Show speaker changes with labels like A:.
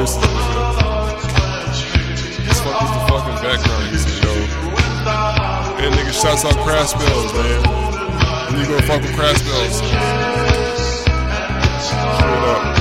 A: This fuck is the fucking background music, yo. That nigga shouts out crash bells, man. You go fuck with crash bells. Straight up.